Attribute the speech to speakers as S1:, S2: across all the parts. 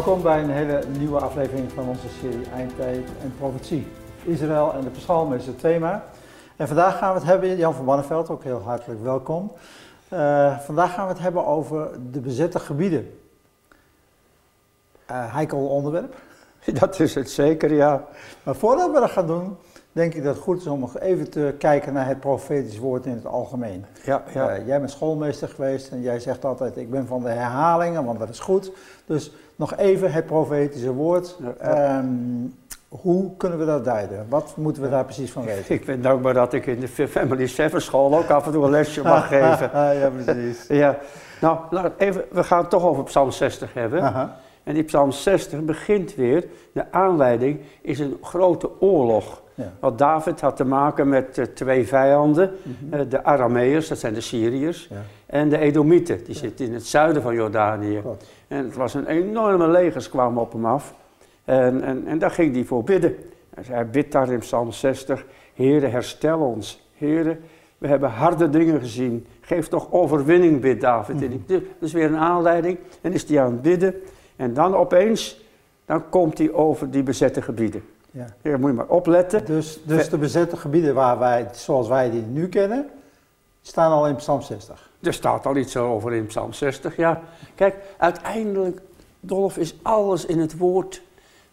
S1: Welkom bij een hele nieuwe aflevering van onze serie Eindtijd en Profetie. Israël en de psalm is het thema. En vandaag gaan we het hebben, Jan van Banneveld, ook heel hartelijk welkom. Uh, vandaag gaan we het hebben over de bezette gebieden. Uh, heikel onderwerp.
S2: Dat is het zeker, ja.
S1: Maar voordat we dat gaan doen, denk ik dat het goed is om nog even te kijken naar het profetisch woord in het algemeen.
S2: Ja, ja.
S1: Uh, jij bent schoolmeester geweest en jij zegt altijd, ik ben van de herhalingen, want dat is goed. Dus nog even het profetische woord. Ja, um, hoe kunnen we dat duiden? Wat moeten we daar precies van weten?
S2: Ik ben dankbaar dat ik in de Family Seven school ook af en toe een lesje mag geven.
S1: ja, precies.
S2: ja. Nou, even, we gaan het toch over Psalm 60 hebben.
S1: Aha.
S2: En die Psalm 60 begint weer, de aanleiding is een grote oorlog.
S1: Ja.
S2: Want David had te maken met uh, twee vijanden,
S1: Mhm.
S2: uh, de Arameërs, dat zijn de Syriërs,
S1: Ja.
S2: en de Edomieten, die zitten in het zuiden van Jordanië.
S1: Klopt.
S2: En het was een enorme legers kwamen op hem af. En, en, en daar ging hij voor bidden. En hij bidt daar in Psalm 60, Heere herstel ons. Heere, we hebben harde dingen gezien. Geef toch overwinning, bidt David.
S1: Mhm.
S2: Dat is weer een aanleiding. En is hij aan het bidden. En dan opeens, dan komt hij over die bezette gebieden.
S1: Ja.
S2: Hier moet je maar opletten.
S1: Dus, dus de bezette gebieden waar wij, zoals wij die nu kennen, staan al in Psalm 60.
S2: Er staat al iets over in Psalm 60, ja. Kijk, uiteindelijk, Dolf, is alles in het woord.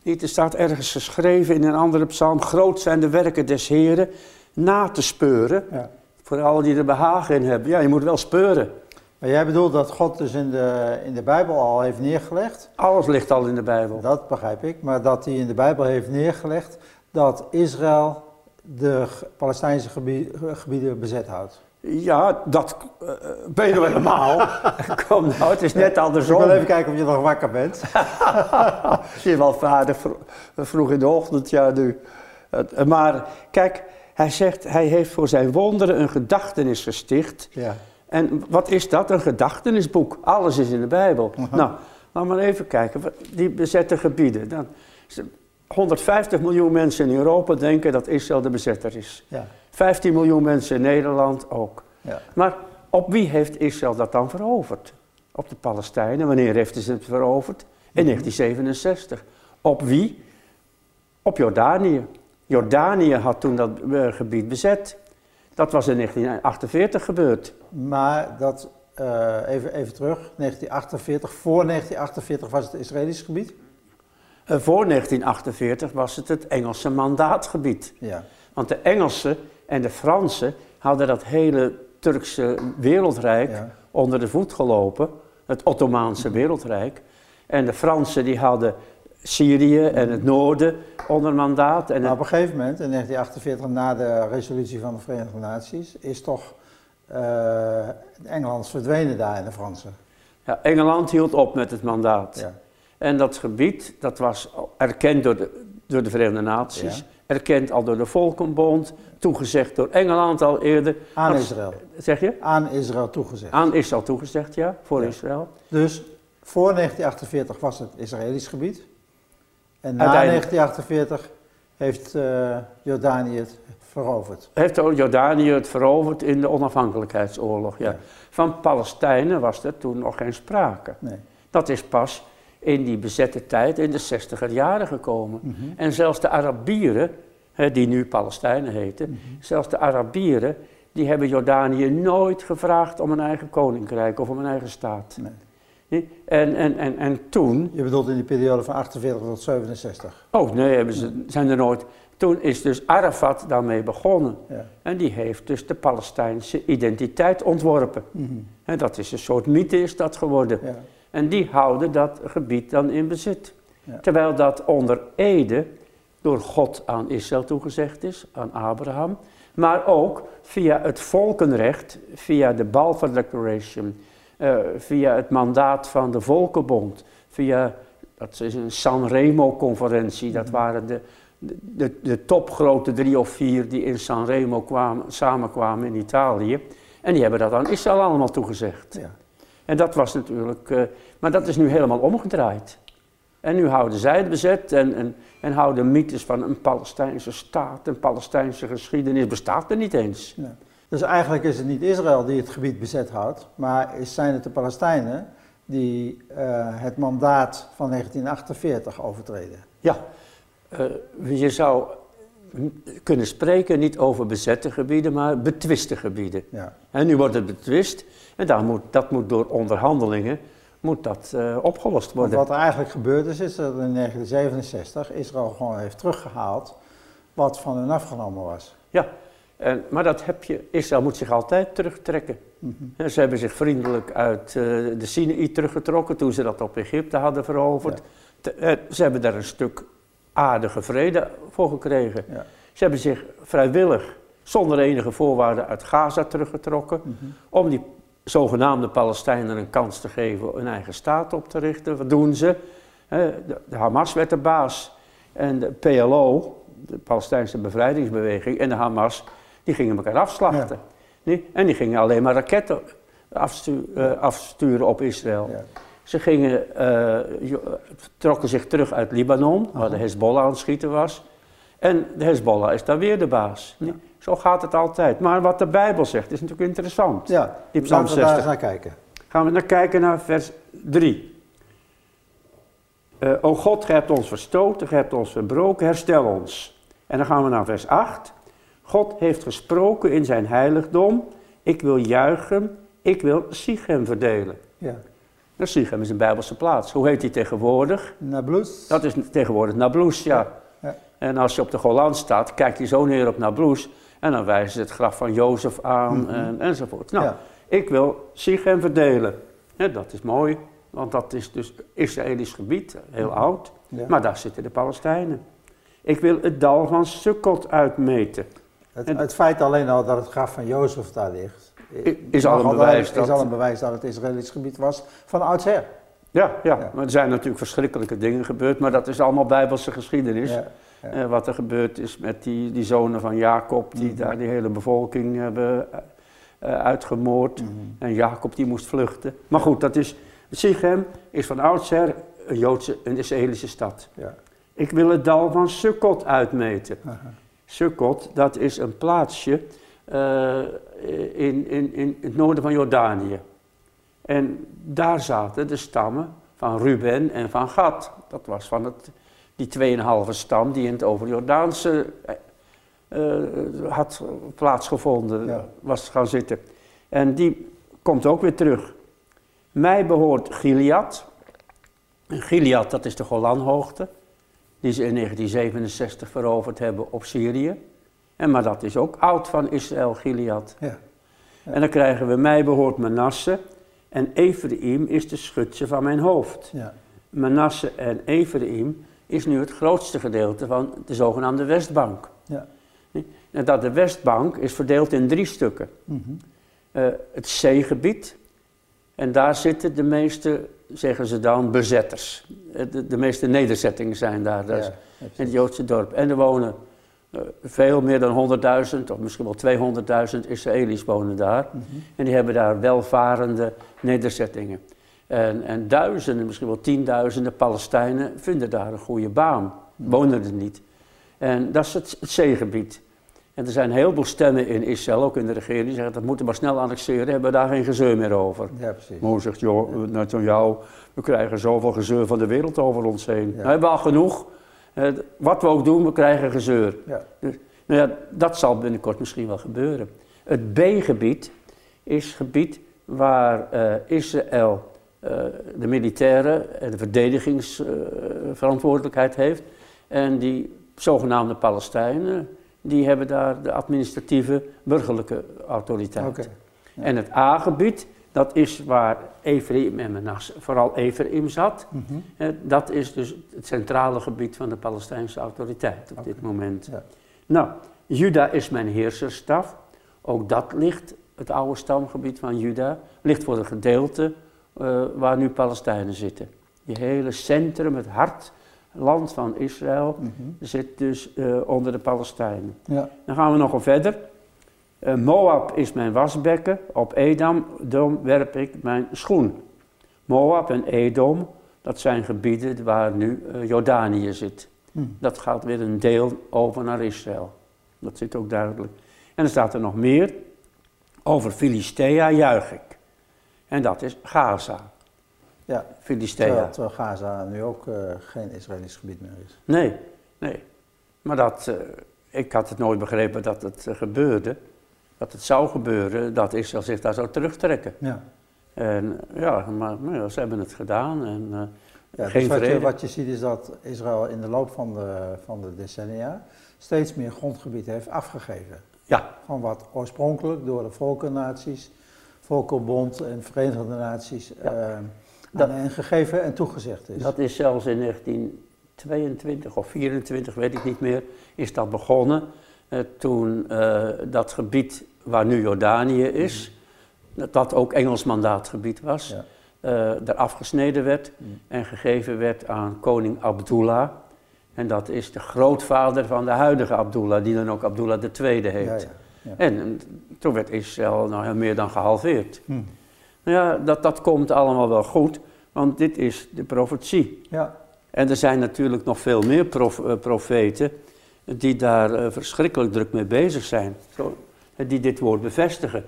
S2: Niet, er staat ergens geschreven in een andere psalm, groot zijn de werken des Heren, na te speuren.
S1: Ja.
S2: Voor alle die er behagen in hebben. Ja, je moet wel speuren.
S1: Maar jij bedoelt dat God dus in de, in de Bijbel al heeft neergelegd,
S2: Alles ligt al in de Bijbel.
S1: dat begrijp ik, maar dat hij in de Bijbel heeft neergelegd dat Israël de Palestijnse gebie- gebieden bezet houdt.
S2: Ja, dat eh, ben je helemaal. Kom nou, het is net
S1: Ik
S2: andersom.
S1: wil even kijken of je nog wakker bent.
S2: Zie je wel vader vro- vroeg in de ochtend, ja nu. Maar kijk, hij zegt, hij heeft voor zijn wonderen een gedachtenis gesticht.
S1: Ja.
S2: En wat is dat? Een gedachtenisboek. Alles is in de Bijbel. Nou, laten we maar even kijken. Die bezette gebieden. Dan, 150 miljoen mensen in Europa denken dat Israël de bezetter is.
S1: Ja.
S2: 15 miljoen mensen in Nederland ook.
S1: Ja.
S2: Maar op wie heeft Israël dat dan veroverd? Op de Palestijnen. Wanneer heeft ze het veroverd? In 1967. Op wie? Op Jordanië. Jordanië had toen dat eh, gebied bezet. Dat was in 1948 gebeurd.
S1: Maar dat, eh, even, even terug, 1948, voor 1948 was het Israëlisch gebied?
S2: Eh, voor 1948 was het het Engelse mandaatgebied.
S1: Ja.
S2: Want de Engelsen en de Fransen hadden dat hele Turkse wereldrijk
S1: Ja.
S2: onder de voet gelopen. Het Ottomaanse wereldrijk. En de Fransen die hadden Syrië en het noorden onder mandaat. En
S1: Maar op een gegeven moment, in 1948, na de resolutie van de Verenigde Naties, is toch eh Engeland verdwenen daar in de Fransen.
S2: ja, Engeland hield op met het mandaat.
S1: Ja.
S2: En dat gebied, dat was erkend door de, door de Verenigde Naties.
S1: Ja.
S2: Erkend al door de Volkenbond. Toegezegd door Engeland al eerder.
S1: Aan
S2: Dat-
S1: Israël.
S2: Zeg je?
S1: Aan Israël toegezegd.
S2: Aan Israël toegezegd, ja, voor
S1: Ja.
S2: Israël.
S1: Dus voor 1948 was het Israëlisch gebied. En na
S2: Uiteindelijk.
S1: 1948 heeft eh, Jordanië het veroverd.
S2: Heeft Jordanië het veroverd in de onafhankelijkheidsoorlog, ja.
S1: Ja.
S2: Van Palestijnen was er toen nog geen sprake.
S1: Nee.
S2: Dat is pas in die bezette tijd, in de 60er jaren gekomen.
S1: Mhm.
S2: En zelfs de Arabieren, hè, die nu Palestijnen heten,
S1: Mhm.
S2: zelfs de Arabieren, die hebben Jordanië nooit gevraagd om een eigen koninkrijk of om een eigen staat.
S1: Nee.
S2: En, en, en, en toen,
S1: Je bedoelt in die periode van 48 tot 67.
S2: oh nee, hebben ze, zijn er nooit. Toen is dus Arafat daarmee begonnen.
S1: Ja.
S2: En die heeft dus de Palestijnse identiteit ontworpen.
S1: Mhm.
S2: En dat is een soort mythe is dat geworden.
S1: ja.
S2: En die houden dat gebied dan in bezit.
S1: Ja.
S2: Terwijl dat onder Ede door God aan Israël toegezegd is, aan Abraham. Maar ook via het volkenrecht, via de Balfour Declaration, eh, via het mandaat van de Volkenbond, via, dat is een Sanremo-conferentie, dat waren de, de, de topgrote drie of vier die in Sanremo kwamen, samenkwamen in Italië. En die hebben dat aan Israël allemaal toegezegd.
S1: Ja.
S2: En dat was natuurlijk, eh, maar dat is nu helemaal omgedraaid. En nu houden zij het bezet en, en, en houden mythes van een Palestijnse staat, een Palestijnse geschiedenis, bestaat er niet eens.
S1: Dus eigenlijk is het niet Israël die het gebied bezet houdt, maar zijn het de Palestijnen die eh, het mandaat van 1948 overtreden.
S2: Ja, uh, je zou kunnen spreken niet over bezette gebieden, maar betwiste gebieden. Ja. En nu wordt het betwist en daar moet, dat moet door onderhandelingen moet dat, uh, opgelost worden.
S1: Want wat er eigenlijk gebeurd is, is dat in 1967 Israël gewoon heeft teruggehaald wat van hun afgenomen was.
S2: Ja, en, maar dat heb je, Israël moet zich altijd terugtrekken. Mm Ze hebben zich vriendelijk uit uh, de Sinaï teruggetrokken toen ze dat op Egypte hadden veroverd. Ja. ze hebben daar een stuk aardige vrede voor gekregen. Ja. Ze hebben zich vrijwillig, zonder enige voorwaarden, uit Gaza teruggetrokken. Mhm. Om die zogenaamde Palestijnen een kans te geven een eigen staat op te richten. Wat doen ze? De Hamas werd de baas. En de PLO, de Palestijnse bevrijdingsbeweging, en de Hamas, die gingen elkaar afslachten. En die gingen alleen maar raketten eh, afsturen op Israël. Ze gingen, uh, trokken zich terug uit Libanon, waar de Hezbollah aan het schieten was. En de Hezbollah is daar weer de baas. Zo gaat het altijd. Maar wat de Bijbel zegt is natuurlijk interessant.
S1: Ja, die Psalm laten we daar eens naar kijken.
S2: Gaan we naar kijken naar vers 3. Uh, o God, gij hebt ons verstoten, gij hebt ons verbroken, herstel ons. En dan gaan we naar vers 8. God heeft gesproken in zijn heiligdom. Ik wil juichen, ik wil Sichem verdelen. Ja. Nou, Sichem is een Bijbelse plaats. Hoe heet die tegenwoordig?
S1: Nablus.
S2: Dat is tegenwoordig Nablus, ja. ja. En als je op de Golan staat, kijk je zo neer op Nablus. En dan wijzen ze het graf van Jozef aan mhm. en, enzovoort. Nou, ik wil Sichem verdelen. Ja, dat is mooi, want dat is dus Israëlisch gebied, heel mhm. oud. Maar daar zitten de Palestijnen. Ik wil het dal van Sukkot uitmeten.
S1: Het, het, feit alleen al dat het graf van Jozef daar ligt,
S2: is al een bewijs, dat,
S1: is al een bewijs dat het Israëlisch gebied was van oudsher.
S2: Ja, ja, ja, maar er zijn natuurlijk verschrikkelijke dingen gebeurd, maar dat is allemaal bijbelse geschiedenis. Ja, eh, wat er gebeurd is met die, die zonen van Jacob, die mhm. daar die hele bevolking hebben uh, uitgemoord. Mhm. En Jacob die moest vluchten. Maar goed, dat is, Sichem is van oudsher een Joodse, een Israëlische stad. Ja. Ik wil het dal van Sukkot uitmeten. Sukkot, dat is een plaatsje uh, in, in, in het noorden van Jordanië. En daar zaten de stammen van Ruben en van Gad. Dat was van het, die 2,5 stam die in het overjordaanse uh, had plaatsgevonden, was gaan zitten. En die komt ook weer terug. Mij behoort Gilead. Gilead, dat is de Golanhoogte, die ze in 1967 veroverd hebben op Syrië. En, maar dat is ook oud van Israël, Gilead. Ja. En dan krijgen we, mij behoort Manasse en Ephraim is de schutse van mijn hoofd. Ja. Manasse en Ephraim is nu het grootste gedeelte van de zogenaamde Westbank. Ja. En dat de Westbank is verdeeld in drie stukken. Mm -hmm. uh, het zeegebied, en daar zitten de meeste, zeggen ze dan, bezetters. Eh, de, de meeste nederzettingen zijn daar, dat ja, in het Joodse dorp. En er wonen uh, veel meer dan 100.000, of misschien wel 200.000 Israëli's wonen daar. Mm -hmm. En die hebben daar welvarende nederzettingen. En, en, duizenden, misschien wel tienduizenden Palestijnen vinden daar een goede baan, wonen er niet. En dat is het, het zeegebied. En er zijn heel veel stemmen in Israël, ook in de regering, die zeggen dat moeten we maar snel annexeren, hebben we daar geen gezeur meer over. Ja, precies. Maar zegt, joh, jou, we krijgen zoveel gezeur van de wereld over ons heen. Ja. We hebben al genoeg. Eh, wat we ook doen, we krijgen gezeur. Ja. Dus, nou ja, dat zal binnenkort misschien wel gebeuren. Het B-gebied is gebied waar uh, Israël uh, de militaire en de verdedigingsverantwoordelijkheid heeft. En die zogenaamde Palestijnen, die hebben daar de administratieve burgerlijke autoriteit. Okay. Ja. En het A-gebied, dat is waar Ephraim en Manasse, vooral Ephraim zat. Mm -hmm. dat is dus het centrale gebied van de Palestijnse autoriteit op okay. dit moment. Ja. Nou, Juda is mijn heerserstaf. Ook dat ligt, het oude stamgebied van Juda, ligt voor een gedeelte uh, waar nu Palestijnen zitten. Je hele centrum, het hart, land van Israël, mm -hmm. zit dus uh, onder de Palestijnen. Ja. Dan gaan we nog al verder. Uh, Moab is mijn wasbekken, op Edom Dom werp ik mijn schoen. Moab en Edom, dat zijn gebieden waar nu Jordanië zit. Mm. Dat gaat weer een deel over naar Israël. Dat zit ook duidelijk. En dan staat er nog meer. Over Filistea juich ik. En dat is Gaza.
S1: Ja,
S2: Filistea.
S1: terwijl, terwijl Gaza nu ook eh, geen Israëlisch gebied meer is.
S2: Nee, nee. Maar dat, eh, ik had het nooit begrepen dat het eh, gebeurde. Dat het zou gebeuren, dat Israël zich daar zou terugtrekken.
S1: Ja.
S2: En ja, maar nou ja, ze hebben het gedaan. En,
S1: Ja,
S2: Geen
S1: dus wat, je, wat je ziet is dat Israël in de loop van de, van de decennia steeds meer grondgebied heeft afgegeven.
S2: ja,
S1: Van wat oorspronkelijk door de Volkennaties, Volkenbond en Verenigde Naties
S2: Ja.
S1: eh,
S2: Dat-
S1: aan hen gegeven en toegezegd is.
S2: dat is zelfs in 1922 of 24, weet ik niet meer, is dat begonnen. Eh, toen eh, dat gebied waar nu Jordanië is, dat dat ook Engels mandaatgebied was,
S1: Ja.
S2: eh er afgesneden werd
S1: Mm.
S2: en gegeven werd aan koning Abdullah. En dat is de grootvader van de huidige Abdullah, die dan ook Abdullah II heet.
S1: Ja.
S2: En toen werd Israël nou, heel meer dan gehalveerd.
S1: Hm.
S2: Nou ja, dat, dat komt allemaal wel goed, want dit is de profetie.
S1: ja.
S2: En er zijn natuurlijk nog veel meer prof, eh, profeten die daar eh, verschrikkelijk druk mee bezig zijn, zo, die dit woord bevestigen.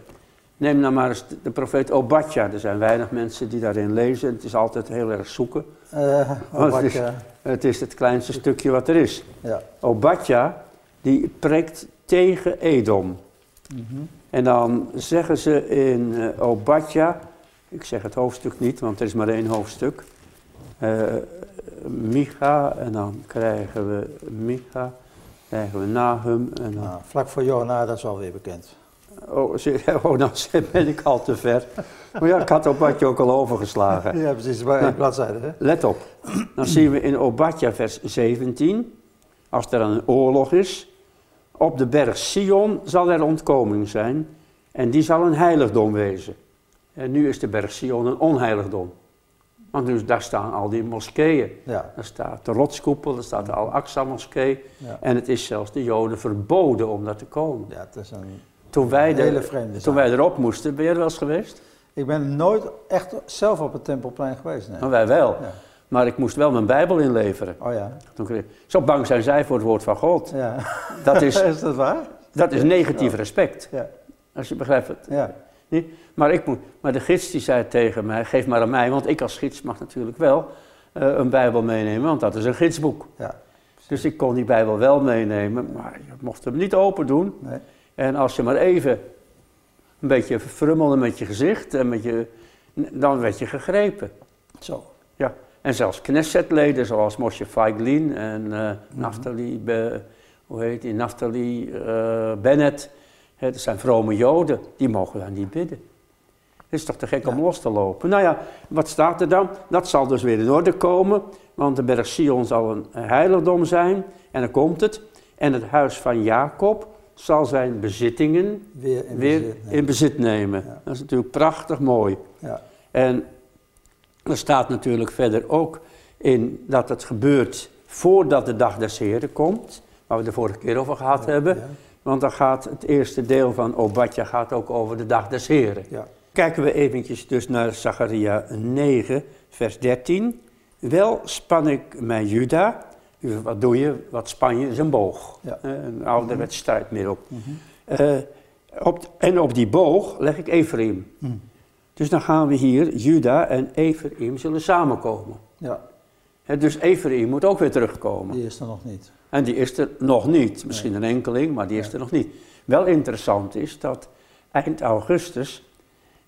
S2: Neem nou maar eens de, profeet Obadja, er zijn weinig mensen die daarin lezen, het is altijd heel erg zoeken. Wat
S1: wat
S2: is- Het is het kleinste stukje wat er is.
S1: ja.
S2: Obadja, die preekt tegen Edom.
S1: Mhm.
S2: En dan zeggen ze in Obadja, ik zeg het hoofdstuk niet, want er is maar één hoofdstuk. eh, Micha, en dan krijgen we Micha, krijgen we Nahum, en dan...
S1: Nou, vlak voor Jona, dat is alweer bekend.
S2: Oh, oh, dan ben ik al te ver. Maar ja, ik had Obadja ook al overgeslagen.
S1: Ja, precies, bij één bladzijde. Hè?
S2: Let op, dan zien we in Obadja vers 17, als er een oorlog is, op de berg Sion zal er ontkoming zijn en die zal een heiligdom wezen. En nu is de berg Sion een onheiligdom. Want nu, daar staan al die moskeeën.
S1: Ja,
S2: Daar staat de rotskoepel, daar staat de Al-Aqsa moskee.
S1: ja.
S2: En het is zelfs de Joden verboden om daar te komen.
S1: ja, het is een
S2: Toen wij, de-
S1: hele vreemde zaak.
S2: toen wij erop moesten, ben je er wel eens geweest?
S1: Ik ben nooit echt zelf op het Tempelplein geweest, nee.
S2: Maar wij wel.
S1: Ja.
S2: Maar ik moest wel mijn Bijbel inleveren.
S1: Oh ja,
S2: Toen kreeg- Zo bang zijn zij voor het woord van God.
S1: ja.
S2: Dat is,
S1: is dat waar?
S2: dat is negatief respect.
S1: Ja,
S2: Als je begrijpt het.
S1: ja.
S2: Niet? Maar, ik moet, maar de gids die zei tegen mij, geef maar aan mij, want ik als gids mag natuurlijk wel eh, een Bijbel meenemen, want dat is een gidsboek.
S1: ja.
S2: Dus ik kon die Bijbel wel meenemen, maar je mocht hem niet open doen.
S1: Nee.
S2: En als je maar even een beetje frummelde met je gezicht, en met je, dan werd je gegrepen.
S1: Zo.
S2: Ja. En zelfs Knessetleden zoals Moshe Feiglin en eh Naftali, Be- hoe heet die, Naftali eh, Bennett, dat zijn vrome Joden, die mogen daar niet bidden. Het is toch te gek om los te lopen. Nou ja, wat staat er dan? Dat zal dus weer in orde komen, want de berg Sion zal een heiligdom zijn, en dan komt het. En het huis van Jacob zal zijn bezittingen
S1: Weer in
S2: weer
S1: bezit, nee.
S2: in bezit nemen.
S1: Ja.
S2: Dat is natuurlijk prachtig mooi.
S1: Ja,
S2: En er staat natuurlijk verder ook in dat het gebeurt voordat de dag des Heren komt, waar we de vorige keer over gehad hebben. Want dan gaat het eerste deel van Obadja gaat ook over de dag des Heren.
S1: ja.
S2: Kijken we eventjes dus naar Zacharia 9, vers 13. Wel span ik mij Juda. Dus wat doe je? Wat span je? Is een boog.
S1: Ja.
S2: Eh, Een ouderwets strijdmiddel.
S1: Mhm.
S2: Eh, op, en op die boog leg ik Ephraim.
S1: Hm.
S2: Dus dan gaan we hier, Juda en Ephraim zullen samenkomen.
S1: ja,
S2: dus Ephraim moet ook weer terugkomen.
S1: die is er nog niet.
S2: En die is er nog niet. Misschien een enkeling, maar die is er nog niet. Wel interessant is dat eind augustus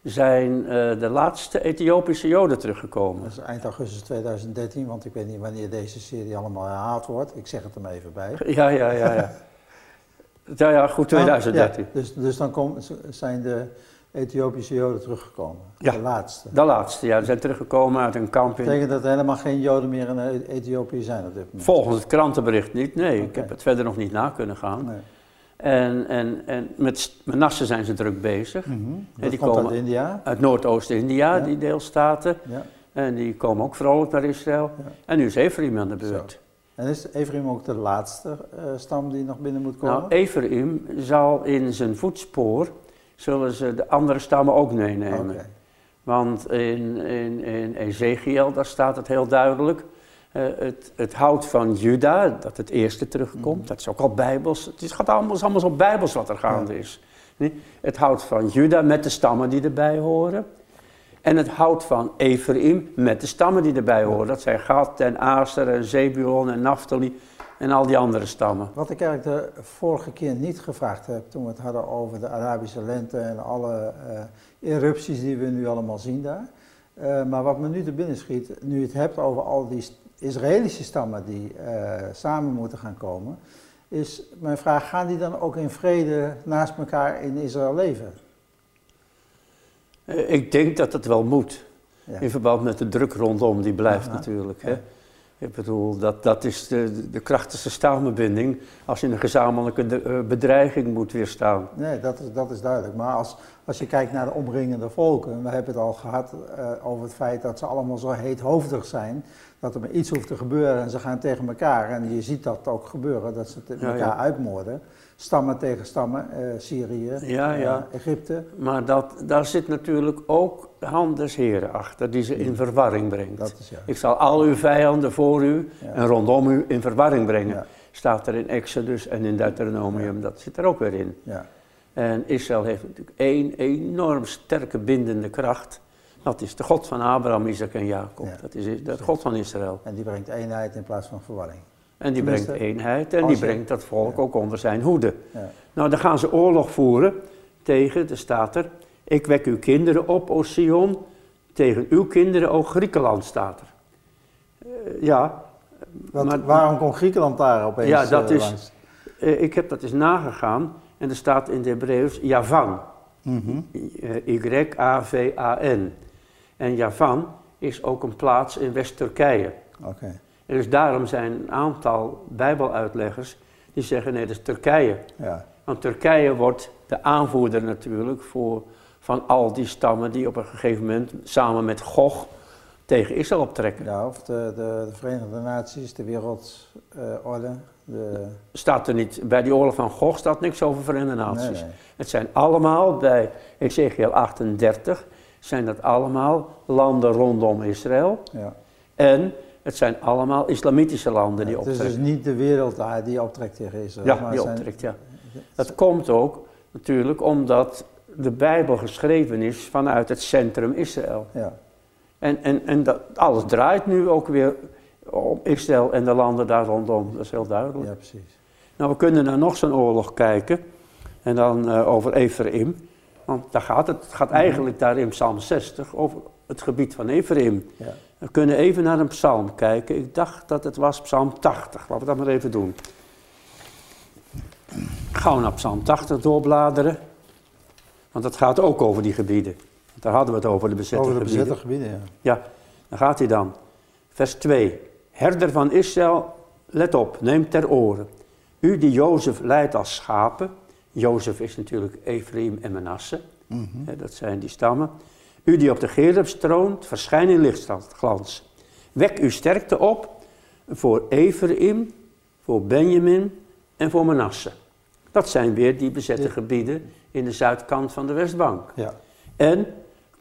S2: zijn eh, de laatste Ethiopische Joden teruggekomen.
S1: Dat is eind augustus 2013, want ik weet niet wanneer deze serie allemaal herhaald wordt. Ik zeg het er maar even bij.
S2: Ja, ja, ja, ja. Ja, ja, goed, 2013.
S1: Ja, dus, dus dan kom, zijn de Ethiopische Joden teruggekomen.
S2: Ja.
S1: De laatste.
S2: De laatste, ja. Ze zijn teruggekomen uit een kamp
S1: Dat
S2: in...
S1: betekent dat er helemaal geen Joden meer in E- Ethiopië zijn op dit moment.
S2: Volgens het krantenbericht niet, nee. Ik heb het verder nog niet na kunnen gaan.
S1: Nee.
S2: En, en, en met Manasse zijn ze druk bezig.
S1: Mhm.
S2: Ja,
S1: Dat
S2: die komen-
S1: uit India.
S2: Uit Noordoost-India,
S1: Ja.
S2: die deelstaten.
S1: Ja.
S2: En die komen ook vrolijk naar Israël.
S1: Ja.
S2: En nu is Ephraim aan de beurt.
S1: En is Ephraim ook de laatste eh, stam die nog binnen moet komen?
S2: Nou, Ephraim zal in zijn voetspoor, zullen ze de andere stammen ook meenemen. Want in, in, in Ezekiel, daar staat het heel duidelijk. eh, het, het hout van Juda, dat het eerste terugkomt,
S1: Mhm.
S2: dat is ook al bijbels. Het is, gaat allemaal, is allemaal zo bijbels wat er gaande
S1: Ja.
S2: is. Nee? Het hout van Juda met de stammen die erbij horen. En het houdt van Ephraim met de stammen die erbij horen. Dat zijn Gad en Aser en Zebulon en Naphtali en al die andere stammen.
S1: Wat ik eigenlijk de vorige keer niet gevraagd heb toen we het hadden over de Arabische lente en alle uh, erupties die we nu allemaal zien daar. Uh, maar wat me nu te binnen schiet, nu je het hebt over al die Israëlische stammen die uh, samen moeten gaan komen, is mijn vraag, gaan die dan ook in vrede naast elkaar in Israël leven?
S2: Ik denk dat het wel moet. Ja. In verband met de druk rondom, die blijft Aha. natuurlijk. Hè? Ik bedoel, dat, dat is de, de krachtigste staalbinding als je een gezamenlijke de, uh, bedreiging moet weerstaan.
S1: Nee, dat is, dat is duidelijk. Maar als, als je kijkt naar de omringende volken, we hebben het al gehad uh, over het feit dat ze allemaal zo heethoofdig zijn, dat er maar iets hoeft te gebeuren en ze gaan tegen elkaar. En je ziet dat ook gebeuren, dat ze elkaar ja, ja. uitmoorden. Stammen tegen stammen, uh, Syrië,
S2: ja, ja.
S1: Egypte.
S2: Maar dat, daar zit natuurlijk ook hand des Heren achter, die ze in verwarring brengt.
S1: Dat is
S2: Ik zal al uw vijanden voor u en rondom u in verwarring brengen. Staat er in Exodus en in Deuteronomium, dat zit er ook weer in. En Israël heeft natuurlijk één enorm sterke bindende kracht. Dat is de God van Abraham, Isaac en Jacob. Dat is de God van Israël.
S1: En die brengt eenheid in plaats van verwarring.
S2: En die brengt eenheid en die brengt dat volk ook onder zijn hoede. Nou, dan gaan ze oorlog voeren tegen, er staat er, ik wek uw kinderen op, o Sion, tegen uw kinderen, o Griekenland, staat er. Uh, ja.
S1: Maar, waarom komt Griekenland daar opeens
S2: Ja, dat
S1: uh,
S2: is, uh, ik heb dat eens nagegaan en er staat in de Hebreeuws Javan.
S1: Mm -hmm.
S2: Y-A-V-A-N. En Javan is ook een plaats in West-Turkije.
S1: Okay.
S2: En dus daarom zijn een aantal bijbeluitleggers die zeggen nee, dat is Turkije.
S1: Ja.
S2: Want Turkije wordt de aanvoerder natuurlijk voor, van al die stammen die op een gegeven moment samen met Gog tegen Israël optrekken.
S1: Ja, of de, de, de Verenigde Naties, de wereldorde. Uh, de...
S2: Staat er niet, bij die oorlog van Gog staat niks over Verenigde Naties.
S1: Nee, nee.
S2: Het zijn allemaal, bij Ezekiel 38, zijn dat allemaal landen rondom Israël.
S1: Ja.
S2: En het zijn allemaal islamitische landen die optrekken.
S1: Het is dus niet de wereld daar die optrekt tegen Israël.
S2: Ja, die zijn... optrekt, ja. Dat komt ook natuurlijk omdat de Bijbel geschreven is vanuit het centrum Israël.
S1: Ja.
S2: En, en, en dat, alles draait nu ook weer om Israël en de landen daar rondom. Dat is heel duidelijk.
S1: Ja, precies.
S2: Nou, we kunnen naar nog zo'n oorlog kijken. En dan uh, over Ephraim. Want daar gaat het. Het gaat
S1: Mhm.
S2: eigenlijk daar in Psalm 60 over het gebied van Ephraim.
S1: Ja.
S2: We kunnen even naar een psalm kijken. Ik dacht dat het was Psalm 80. Laten we dat maar even doen. Gaan we naar Psalm 80 doorbladeren. Want dat gaat ook over die gebieden. Want daar hadden we het over, de bezette
S1: Over de
S2: gebieden.
S1: bezette gebieden, ja.
S2: Ja, daar gaat hij dan. Vers 2. Herder van Israël, let op, neem ter oren. U die Jozef leidt als schapen. Jozef is natuurlijk Ephraim en Manasse.
S1: Mhm.
S2: Dat zijn die stammen. U die op de Gerub stroont, verschijn in lichtglans. Wek uw sterkte op voor Ephraim, voor Benjamin en voor Manasse. Dat zijn weer die bezette gebieden in de zuidkant van de Westbank.
S1: Ja.
S2: En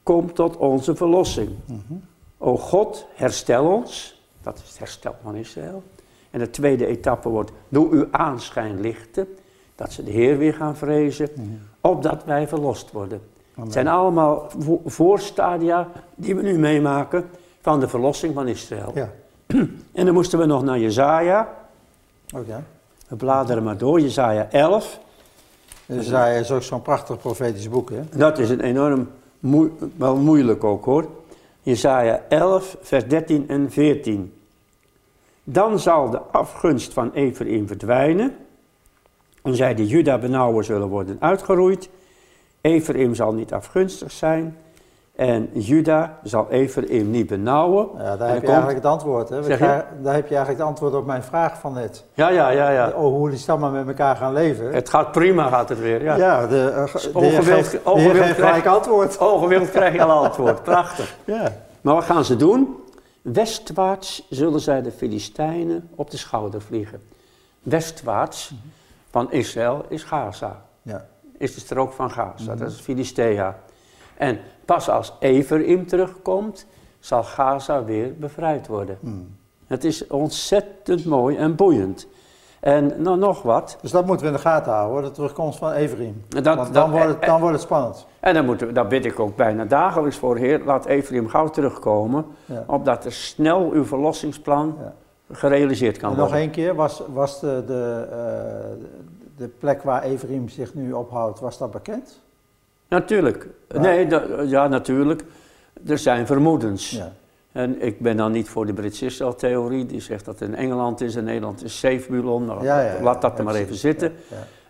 S2: kom tot onze verlossing.
S1: Mhm.
S2: O God, herstel ons. Dat is het herstel van Israël. En de tweede etappe wordt, doe uw aanschijn lichten. Dat ze de Heer weer gaan vrezen,
S1: Mhm.
S2: opdat wij verlost worden. Het zijn allemaal vo- voorstadia die we nu meemaken van de verlossing van Israël.
S1: Ja,
S2: En dan moesten we nog naar Jezaja.
S1: oké.
S2: We bladeren maar door, Jezaja 11.
S1: Dus hij is ook zo'n prachtig profetisch boek, hè?
S2: Dat is een enorm, moe- wel moeilijk ook hoor. Jezaja 11, vers 13 en 14. Dan zal de afgunst van Ephraim verdwijnen. En zij die Juda benauwen zullen worden uitgeroeid. Ephraim zal niet afgunstig zijn. En Juda zal Ephraim niet benauwen.
S1: Ja, daar heb je
S2: komt-
S1: eigenlijk het antwoord, hè? Daar heb je eigenlijk het antwoord op mijn vraag van net.
S2: Ja, ja, ja, ja.
S1: Over hoe die stammen met elkaar gaan leven.
S2: Het gaat prima, gaat het weer. Ja.
S1: Ja, de, uh, de Heer
S2: Ongewild-
S1: gelijk
S2: krijg-
S1: antwoord.
S2: Ongewild krijg je al antwoord. Prachtig.
S1: Ja.
S2: Maar wat gaan ze doen? Westwaarts zullen zij de Filistijnen op de schouder vliegen. Westwaarts van Israël is Gaza.
S1: Ja.
S2: Is de strook van Gaza, dat is Filistea. En pas als Ephraim terugkomt, zal Gaza weer bevrijd worden.
S1: Hmm.
S2: Het is ontzettend mooi en boeiend. En nou, nog wat.
S1: Dus dat moeten we in de gaten houden, de terugkomst van Ephraim.
S2: Dat,
S1: Want
S2: dat-
S1: dan, wordt het,
S2: en-
S1: dan wordt het spannend.
S2: En dan moeten we, daar bid ik ook bijna dagelijks voor, Heer, laat Ephraim gauw terugkomen,
S1: Ja.
S2: opdat er snel uw verlossingsplan
S1: Ja.
S2: gerealiseerd kan
S1: En nog
S2: worden.
S1: één keer, was, was de, de, eh, de plek waar Ephraim zich nu ophoudt, was dat bekend?
S2: Natuurlijk.
S1: Ja.
S2: Nee, ja, natuurlijk. Er zijn vermoedens.
S1: Ja.
S2: En ik ben dan niet voor de Britse Israël-theorie, die zegt dat het in Engeland is en Nederland is. Nou,
S1: Ja, ja, ja.
S2: laat dat er maar even zitten.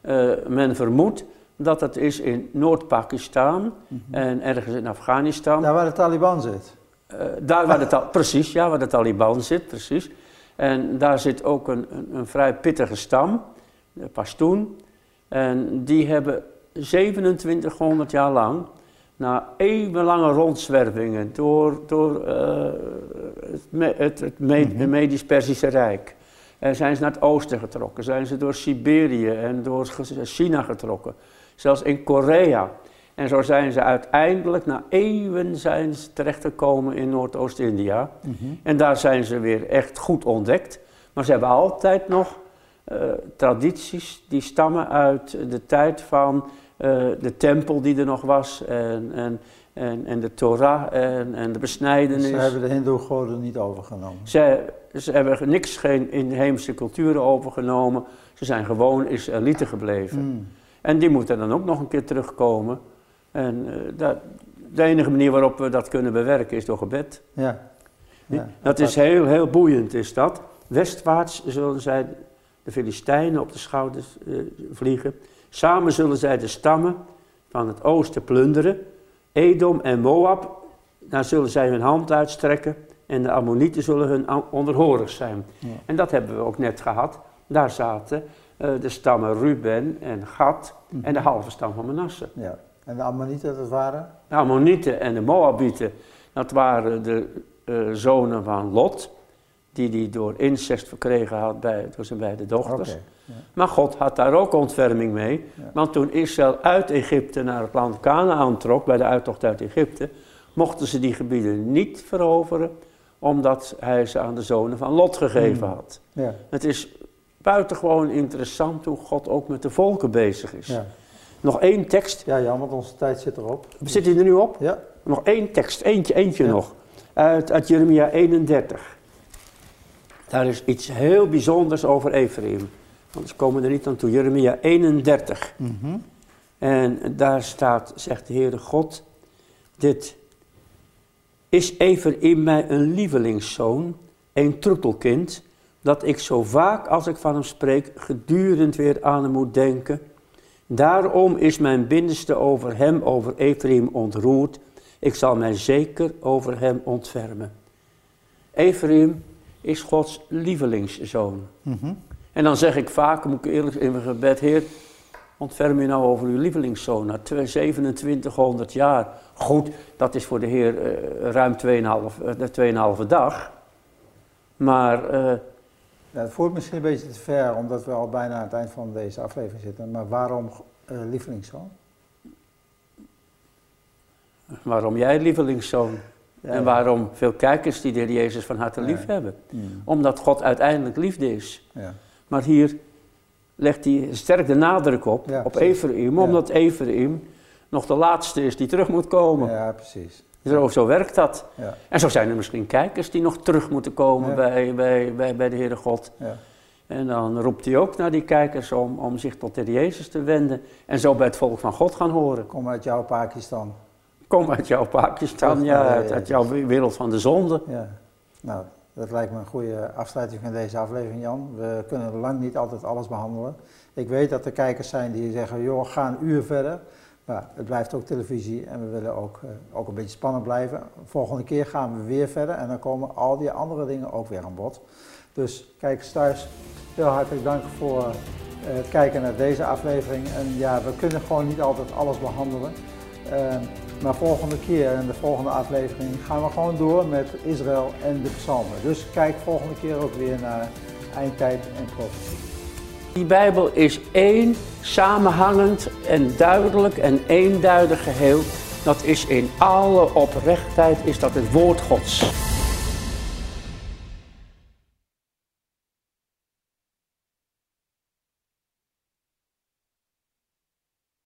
S2: Eh, men vermoedt dat het is in Noord-Pakistan
S1: Mhm.
S2: en ergens in Afghanistan.
S1: Daar waar de Taliban zit.
S2: Eh, daar waar de Ta- precies, ja, waar de Taliban zit, precies. En daar zit ook een, een, een vrij pittige stam, de Pashtoen. En die hebben 2700 jaar lang, na eeuwenlange rondzwervingen door, door eh, het, me- het, het Me-
S1: Mhm.
S2: Medisch-Persische Rijk, en zijn ze naar het oosten getrokken, zijn ze door Siberië en door China getrokken, zelfs in Korea. En zo zijn ze uiteindelijk, na eeuwen, zijn ze terechtgekomen in Noordoost-India.
S1: Mhm.
S2: En daar zijn ze weer echt goed ontdekt. Maar ze hebben altijd nog tradities die stammen uit de tijd van eh, de tempel die er nog was. En, en, en, en de Torah en, en de besnijdenis.
S1: Ze hebben de hindoe-goden niet overgenomen.
S2: Ze, ze hebben niks, geen inheemse culturen overgenomen. Ze zijn gewoon Israëlieten gebleven.
S1: Mm.
S2: En die moeten dan ook nog een keer terugkomen. En eh, dat, de enige manier waarop we dat kunnen bewerken is door gebed.
S1: Ja. ja.
S2: Dat is heel, heel boeiend, is dat. Westwaarts zullen zij de Filistijnen op de schouders eh, vliegen. Samen zullen zij de stammen van het oosten plunderen. Edom en Moab, daar zullen zij hun hand uitstrekken. En de Ammonieten zullen hun onderhorig zijn.
S1: Ja.
S2: En dat hebben we ook net gehad. Daar zaten eh, de stammen Ruben en Gad en de halve stam van Manasse.
S1: ja. En de Ammonieten, dat waren?
S2: De Ammonieten en de Moabieten, dat waren de eh, zonen van Lot, die hij door incest verkregen had bij, door zijn beide dochters.
S1: Ja.
S2: Maar God had daar ook ontferming mee,
S1: Ja.
S2: want toen Israël uit Egypte naar het land Canaan trok, bij de uittocht uit Egypte, mochten ze die gebieden niet veroveren, omdat hij ze aan de zonen van Lot gegeven
S1: Hmm.
S2: had.
S1: Ja.
S2: Het is buitengewoon interessant hoe God ook met de volken bezig is.
S1: Ja.
S2: Nog één tekst,
S1: ja, Jan, want onze tijd zit erop.
S2: zit hij er nu op?
S1: Ja.
S2: Nog één tekst, eentje, eentje
S1: Ja.
S2: nog. Uit, uit Jeremia 31. Daar is iets heel bijzonders over Ephraim. Anders komen we er niet aan toe. Jeremia 31.
S1: Mhm.
S2: En daar staat, zegt de Heere God, dit. Is Ephraim mij een lievelingszoon, een troetelkind, dat ik zo vaak als ik van hem spreek, gedurend weer aan hem moet denken? Daarom is mijn binnenste over hem, over Ephraim, ontroerd. Ik zal mij zeker over hem ontfermen. Ephraim is Gods lievelingszoon.
S1: Mhm.
S2: En dan zeg ik vaak, moet ik eerlijk in mijn gebed, Heer, ontferm je nou over uw lievelingszoon na 2700 jaar. Goed, dat is voor de Heer eh, ruim 2,5 eh, de 2,5 dag. Maar eh,
S1: Ja, het voert misschien een beetje te ver, omdat we al bijna aan het eind van deze aflevering zitten. Maar waarom eh lievelingszoon?
S2: waarom jij lievelingszoon?
S1: Ja,
S2: en waarom veel kijkers die de Heer Jezus van harte lief hebben?
S1: Mm.
S2: Omdat God uiteindelijk liefde is.
S1: Ja.
S2: Maar hier legt hij sterk de nadruk op, op. Ephraim, omdat Ephraim nog de laatste is die terug moet komen.
S1: ja, precies.
S2: Zo, zo werkt dat.
S1: Ja.
S2: En zo zijn er misschien kijkers die nog terug moeten komen
S1: Ja.
S2: bij, bij, bij, bij de Heere God.
S1: Ja.
S2: En dan roept hij ook naar die kijkers om, om zich tot de Jezus te wenden. En zo bij het volk van God gaan horen.
S1: Kom uit jouw Pakistan.
S2: Kom uit jouw Pakistan, ja, uit,
S1: Heer
S2: uit jouw wereld van de zonde.
S1: Ja. Nou, dat lijkt me een goede afsluiting van deze aflevering, Jan. We kunnen lang niet altijd alles behandelen. Ik weet dat er kijkers zijn die zeggen, joh, ga een uur verder. Maar het blijft ook televisie en we willen ook, eh, ook een beetje spannend blijven. Volgende keer gaan we weer verder en dan komen al die andere dingen ook weer aan bod. Dus kijkers thuis, heel hartelijk dank voor eh, het kijken naar deze aflevering. En ja, we kunnen gewoon niet altijd alles behandelen. Eh, maar volgende keer, in de volgende aflevering, gaan we gewoon door met Israël en de psalmen. Dus kijk volgende keer ook weer naar eindtijd en profetie.
S2: Die Bijbel is één, samenhangend en duidelijk en eenduidig geheel. Dat is in alle oprechtheid, is dat het woord Gods.